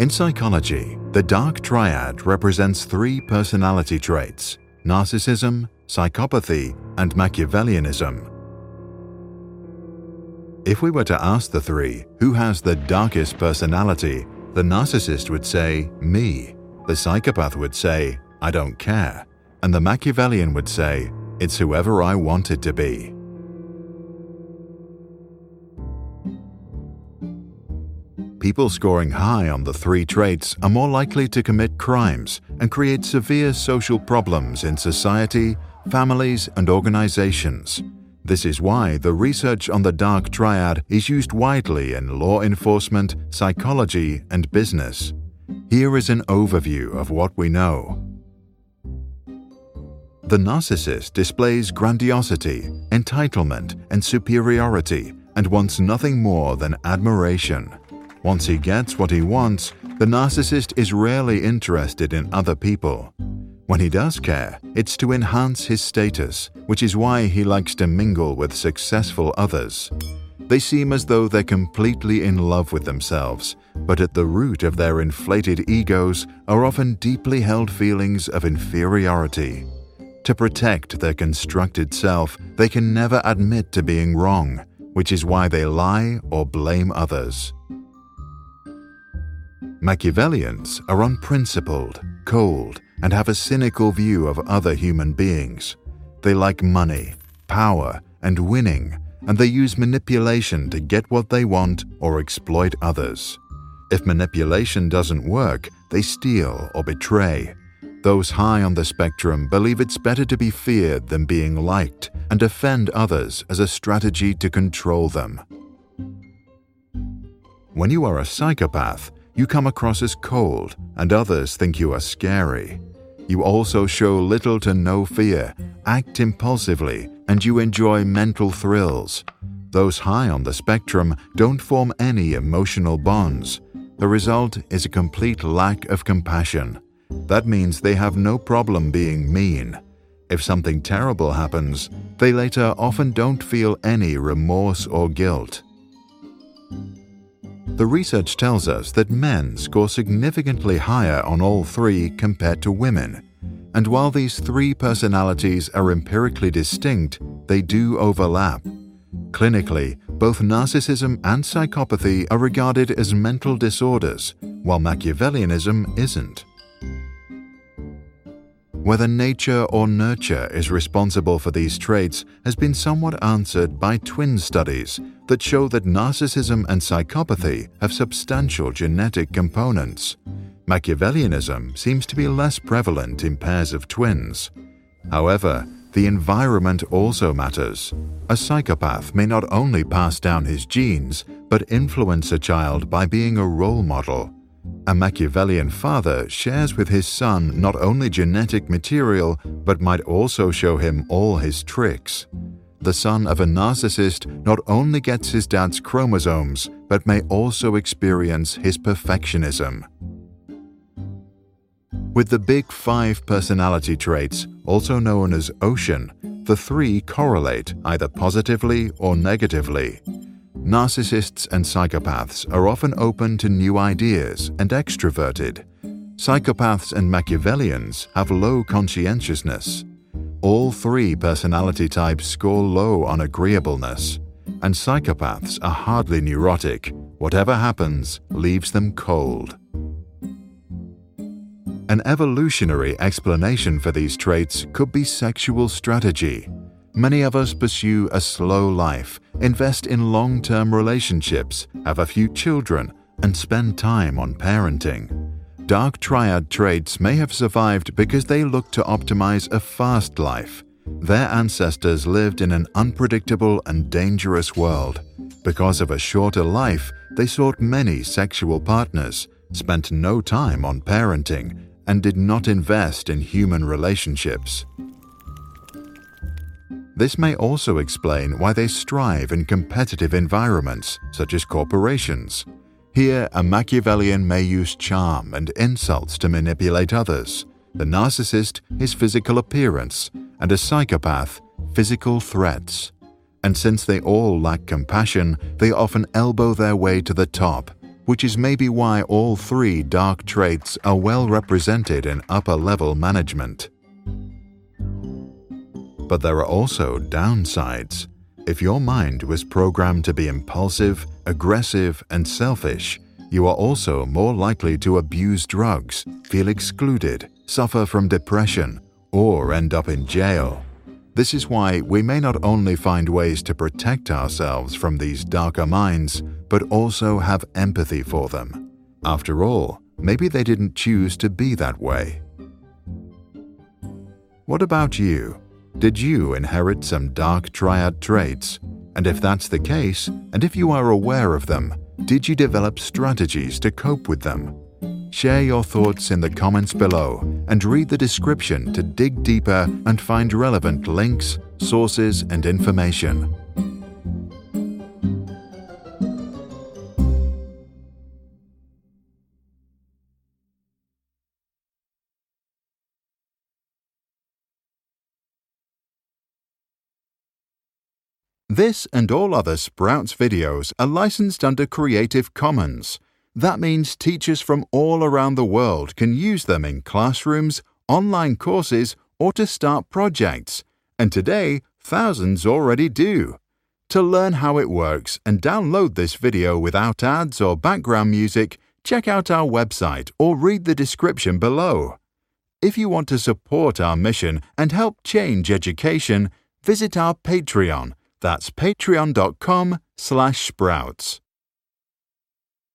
In psychology, the dark triad represents three personality traits narcissism, psychopathy, and Machiavellianism. If we were to ask the three who has the darkest personality, the narcissist would say, Me. The psychopath would say, I don't care. And the Machiavellian would say, It's whoever I want it to be. People scoring high on the three traits are more likely to commit crimes and create severe social problems in society, families, and organizations. This is why the research on the dark triad is used widely in law enforcement, psychology, and business. Here is an overview of what we know. The narcissist displays grandiosity, entitlement, and superiority and wants nothing more than admiration. Once he gets what he wants, the narcissist is rarely interested in other people. When he does care, it's to enhance his status, which is why he likes to mingle with successful others. They seem as though they're completely in love with themselves, but at the root of their inflated egos are often deeply held feelings of inferiority. To protect their constructed self, they can never admit to being wrong, which is why they lie or blame others. Machiavellians are unprincipled, cold, and have a cynical view of other human beings. They like money, power, and winning, and they use manipulation to get what they want or exploit others. If manipulation doesn't work, they steal or betray. Those high on the spectrum believe it's better to be feared than being liked and offend others as a strategy to control them. When you are a psychopath, you come across as cold and others think you are scary. You also show little to no fear, act impulsively, and you enjoy mental thrills. Those high on the spectrum don't form any emotional bonds. The result is a complete lack of compassion. That means they have no problem being mean. If something terrible happens, they later often don't feel any remorse or guilt. The research tells us that men score significantly higher on all three compared to women. And while these three personalities are empirically distinct, they do overlap. Clinically, both narcissism and psychopathy are regarded as mental disorders, while Machiavellianism isn't. Whether nature or nurture is responsible for these traits has been somewhat answered by twin studies that show that narcissism and psychopathy have substantial genetic components. Machiavellianism seems to be less prevalent in pairs of twins. However, the environment also matters. A psychopath may not only pass down his genes, but influence a child by being a role model. A Machiavellian father shares with his son not only genetic material, but might also show him all his tricks. The son of a narcissist not only gets his dad's chromosomes, but may also experience his perfectionism. With the big five personality traits, also known as ocean, the three correlate either positively or negatively. Narcissists and psychopaths are often open to new ideas and extroverted. Psychopaths and Machiavellians have low conscientiousness. All three personality types score low on agreeableness, and psychopaths are hardly neurotic. Whatever happens leaves them cold. An evolutionary explanation for these traits could be sexual strategy. Many of us pursue a slow life, invest in long term relationships, have a few children, and spend time on parenting. Dark triad traits may have survived because they look to optimize a fast life. Their ancestors lived in an unpredictable and dangerous world. Because of a shorter life, they sought many sexual partners, spent no time on parenting, and did not invest in human relationships. This may also explain why they strive in competitive environments, such as corporations. Here, a Machiavellian may use charm and insults to manipulate others, the narcissist, his physical appearance, and a psychopath, physical threats. And since they all lack compassion, they often elbow their way to the top. which is maybe why all three dark traits are well represented in upper level management. But there are also downsides. If your mind was programmed to be impulsive, aggressive, and selfish, you are also more likely to abuse drugs, feel excluded, suffer from depression, or end up in jail. This is why we may not only find ways to protect ourselves from these darker minds, but also have empathy for them. After all, maybe they didn't choose to be that way. What about you? Did you inherit some dark triad traits? And if that's the case, and if you are aware of them, did you develop strategies to cope with them? Share your thoughts in the comments below and read the description to dig deeper and find relevant links, sources, and information. This and all other Sprouts videos are licensed under Creative Commons. That means teachers from all around the world can use them in classrooms, online courses, or to start projects. And today, thousands already do. To learn how it works and download this video without ads or background music, check out our website or read the description below. If you want to support our mission and help change education, visit our Patreon. That's patreon.com slash sprouts.